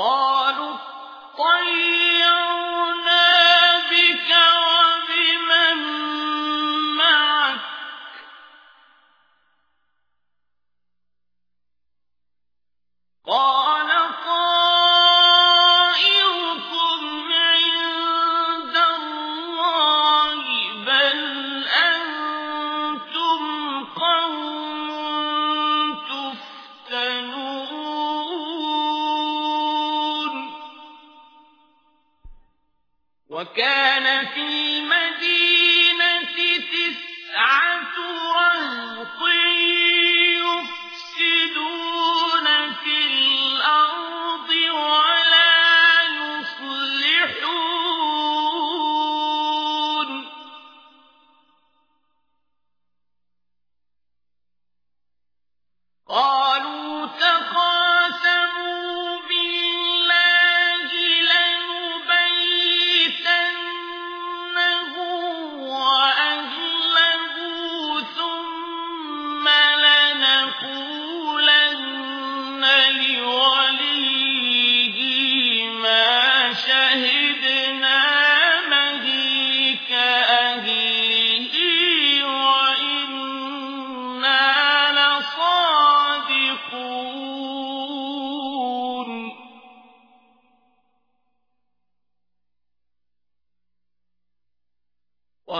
قالوا الطير وكان في المدينة تسعة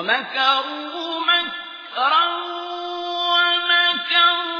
ومكروا مكرا ومكروا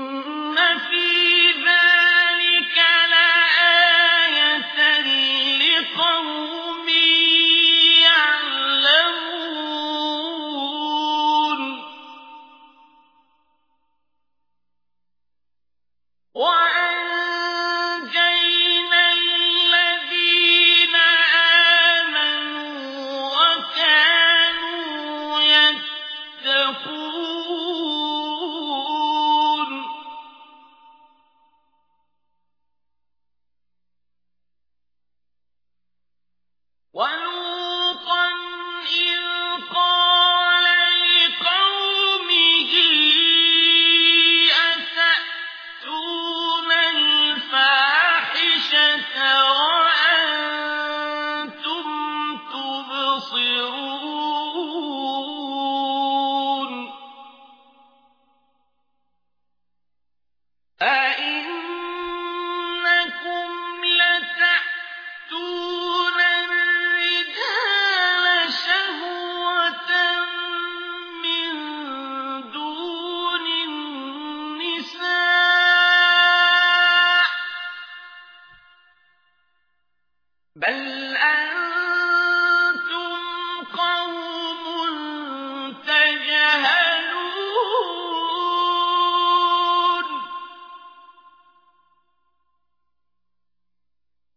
بل